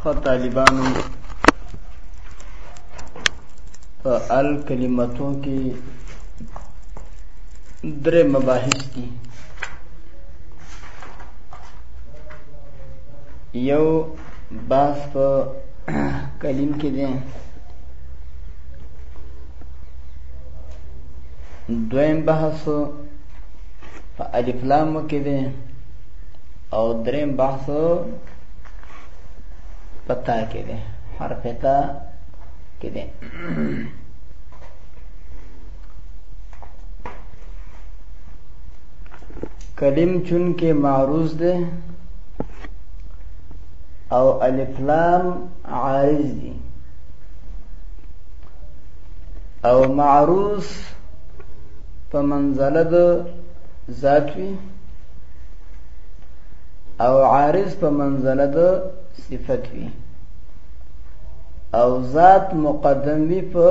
خو طالبانو په ال کلمتو کې درې مباحث دي یو باس په کلیم کې دی دویم بحث په الف لام کې دی او دریم بحث پتا کې ده حرف تا کې ده کلم چون کې معروض ده او الف لام عارض دي او معروض په منزله د ذات وي او عارض په منزله د صفت وي او ذات مقدم وي په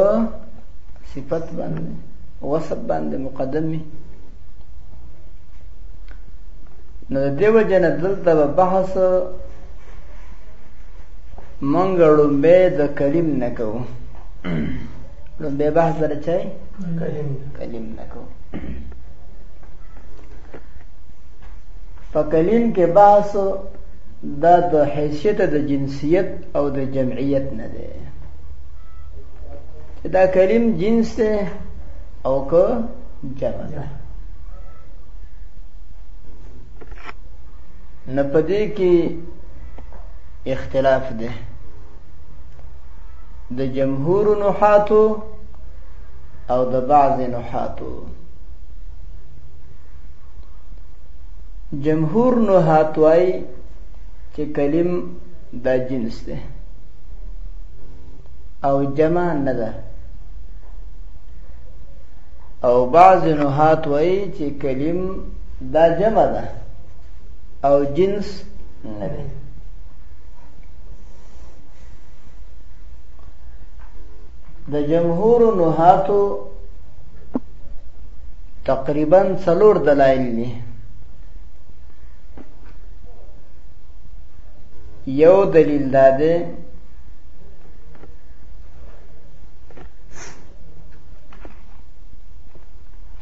صفت باندې وصف باندې مقدم وي نو دیو جن دلته به بحث مونږ لومبه د کلیم نه کوو لومبه بحث درچای کلیم کلیم نه کوو په کلیم کې بحث دا د حیثیت د جنسیت او د جمعیت نه دی دا کلیم جنس دی او که جمع ده نه پدې کې اختلاف ده د جمهور نحاتو او د بعض نحاتو جمهور نو هاتوای چې کلم دا جنس ده او جمع نه ده او بعض نو هاتوای چې کلم دا جمع ده او جنس نه ده د جمهور نهاتو تقریبا څلور دلایل دي یو دلیل دا دی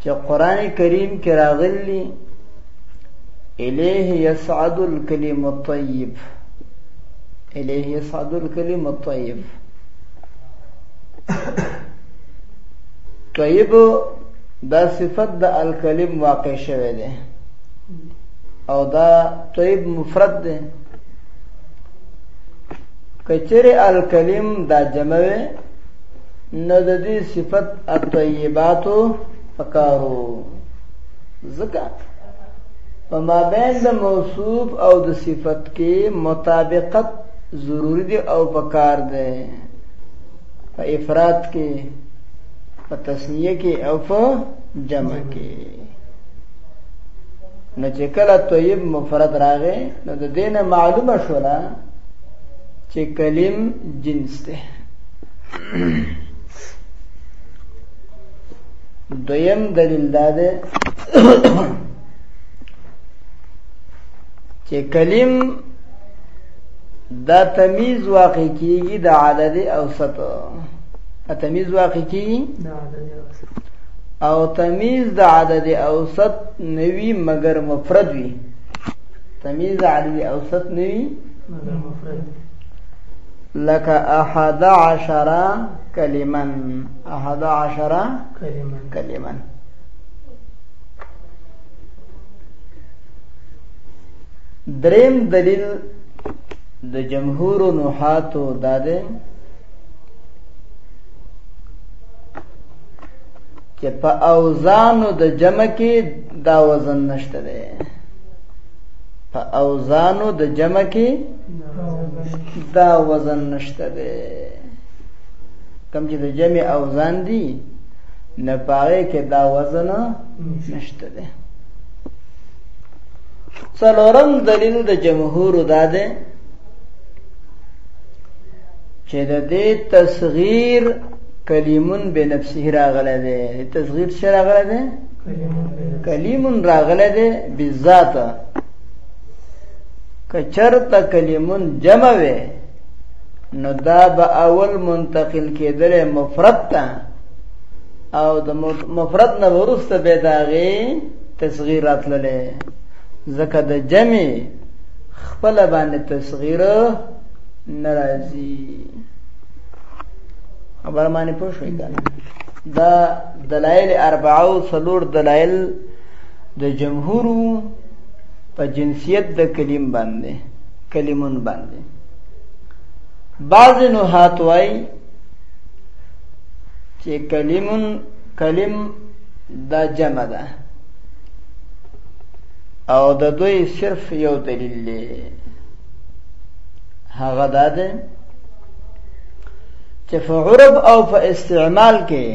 چې قران کریم کې راغلی الیه یصعد الکلم الطیب الیه یصعد الکلم الطیب طيب دا صفت د الکلم واقع شوه دی او دا طيب مفرد دی کچره الکلم دا جمع وي نو د دې صفت الطيباتو پکارو ځکه په مابین د موصوف او د صفت کې مطابقت ضروری دی او پکار دی په افراد کې په تسنیه کې او په جمع کې نو چې کله طیب مفرد راغې نو د دین معلومه شولا چې کلم جنس ده دویم دلیل دا ده چې کلم دا تمیز واقع کیږي د عدد اوسط دا تمیز واقع کیږي او تمیز د عدد اوسط نوی مگر مفرد وي تمیز د عدد اوسط نوی مگر مفرد لك أحد عشر كلما أحد عشر كلما كلما دریم دلیل د جمهور نحاتو دا دی چې په اوزانو د جمع کې دا وزن نشته دی په اوزانو د جمع کې دا وزن نشته دی کم چې د جمع اوزان دي نه پاره کې دا وزن نشته دی څلورم دلیل د جمهور دا ده چې د دې تصغیر کلیمون به نفسه راغله ده تصغیر څه راغله ده کلیمون راغله ده بذات کچرته کلیمون جمع وي نو دا به اول منتقل کېدل مفرد ته او د مفرد نه ورسته به داغه تصغیر راتللی ځکه د جمع خپل باندې تصغیر ناراضي خبر باندې پوه شوي کنه دا دلایل اربعه او څلور دلایل د جمهور په جنسیت د کلیم باندې کلمون باندې بعض نوحات وای چې کلمون کلم دا جمع ده او د دوی صرف یو دلیل دی هغه دا ده چې په عرب او په استعمال کې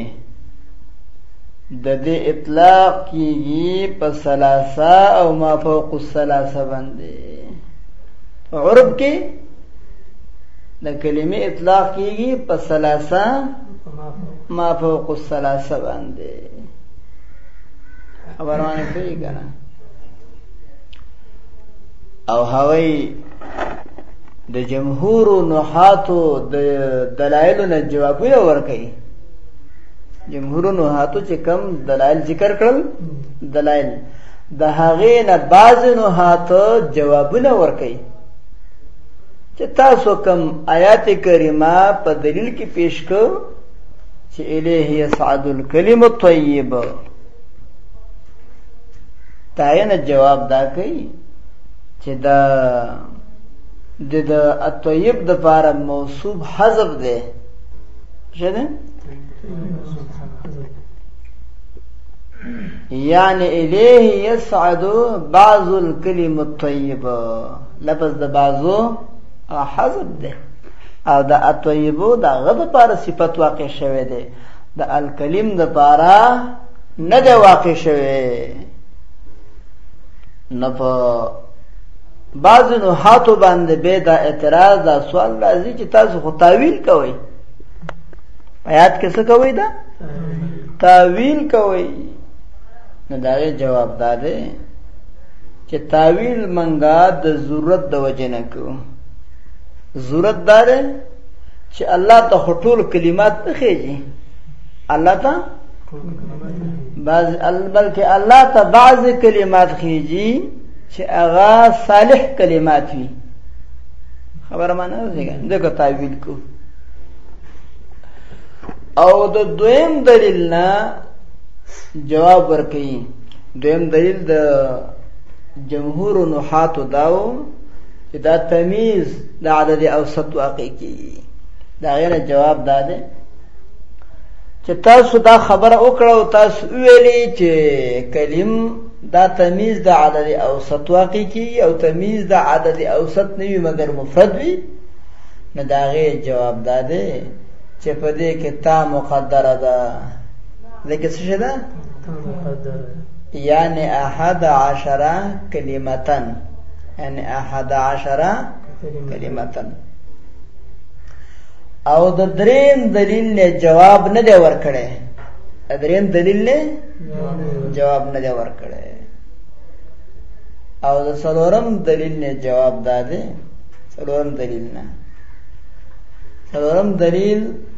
د دې اطلاق کیږي په ثلاثه او ما فوق الثلاثه باندې عرب کې د کلمې اطلاق کیږي په ثلاثه ما فوق الثلاثه باندې خبرونه کوي کنه او هوی د جمهور نحاتو د دلایلو نه جوابونه ورکړي جمهور نحاتو چې کم دلایل ذکر کړل دلایل د هغې نه بعض نحاتو جوابونه ورکړي چې تاسو کوم آیات کریمه په دلیل کې پیش کو چې الیه یصعد الکلم الطیب تاینه جواب دا کوي چې دا د د الطيب د پاره موصوب حذف ده شنه يعني إليه يصعد بعض الكلم الطيبة لفظ د بازو حذف ده او د اطیبو د غد پر صفت واقع شوه ده د الکلیم د پارا نه ده واقع شوه نه په بعض نو هاتو باندې به دا اعتراض دا سوال راځي چې تاسو خو تاویل کوئ آیات کې څه کوي دا تاویل کوي نو دا جواب دا دی چې تاویل منګه د ضرورت د وجې نه کو ضرورت دا دی چې الله ته خو ټول کلمات نه خېږي الله ته بعض بلکې الله ته بعضې کلمات خېږي چې هغه صالح کلمات وي خبره معنی وځيږي دغه تعویل کو او د دویم دلیل نه جواب ورکړي دویم دلیل د جمهور نحاتو داو چې دا تمیز د عدد اوسط واقع کیږي دا غیر جواب دا دی چې تاسو دا خبره وکړه او تاسو ویلې چې کلیم دا تمیز د عدد اوسط واقع کیږي او تمیز د عدد اوسط نه وي مګر مفرد وي نه دا غیر جواب دا دی چې په دې کې تا مقدره ده ځکه څه شي ده یعنی احد عشره کلمتن یعنی احد عشره کلمتن او د دریم دلیل نه جواب نه دی ورکړی دریم دلیل نه جواب نه دی ورکړی او د څلورم دلیل نه جواب دا دی څلورم دلیل نه څلورم دلیل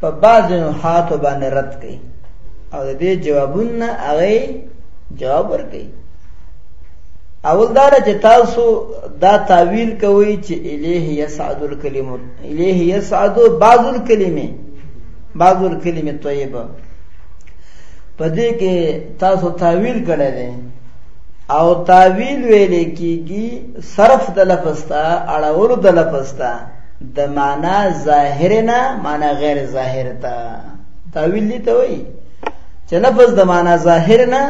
په بعض نحات باندې رد کړي او د دې جوابونه هغه جواب ورکړي اول دا چې تاسو دا تعویل کوي چې الیه یصعد الکلمه الیه یصعد بعض الکلمه بعض الکلمه طیبه پدې کې تاسو تعویل کړی دی او تعویل ویلې کیږي صرف د لفظ ته اړول د لفظ ته د معنا ظاهر نه معنا غیر ظاهر ته تاویل دي ته وایي چې لفظ د معنا ظاهر نه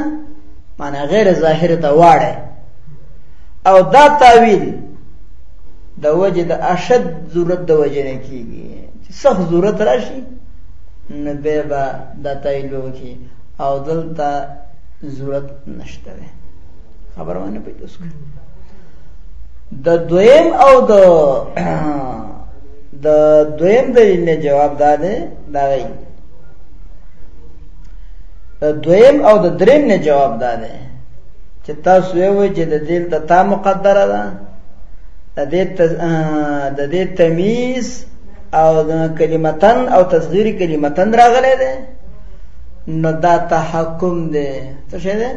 معنا غیر ظاهر ته واړی او دا تاویل د وجه د اشد ضرورت د وجه نه کیږي چې سخت ضرورت راشي نه به دا تاویل وکړي او دلته ضرورت نشته خبره باندې پیدا شو د دویم او د د دویم دلیل نه جواب داده دا غي د دویم او د دریم نه جواب داده چې تاسو یې وایي چې د دل د تا مقدره ده د دې د دې تمیز او د کلمتن او تصغیر کلمتن راغلی دی نو دا تحکم دی څه شی دی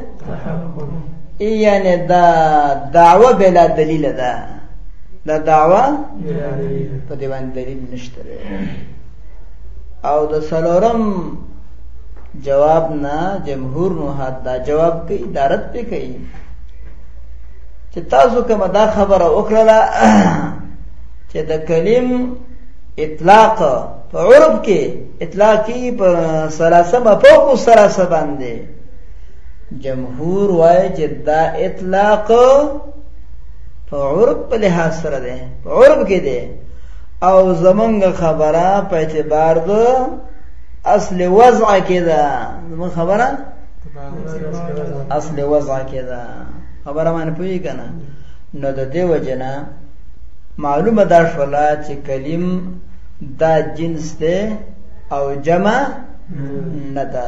یعنی دا دعوه بلا دلیل ده دا دعوه په دې باندې دلیل نشته او د سلورم جواب نه جمهور نو حد دا جواب کوي ادارت پې کوي چې تاسو کومه دا خبره وکړه چې د کلیم اطلاق په عرب کې اطلاقی په سلاسه په فوق سلاسه باندې جمهور وایي چې دا اطلاق په عرب په لحاظ سره دی په عرب کې دی او زمونږ خبره په اعتبار د اصل وضع کې ده زمونږ خبره اصل وضع کې ده خبره معنی پوهی کنه نو د دې وجنه معلومه دا شولا چې کلیم دا جنس دی او جمع نه ده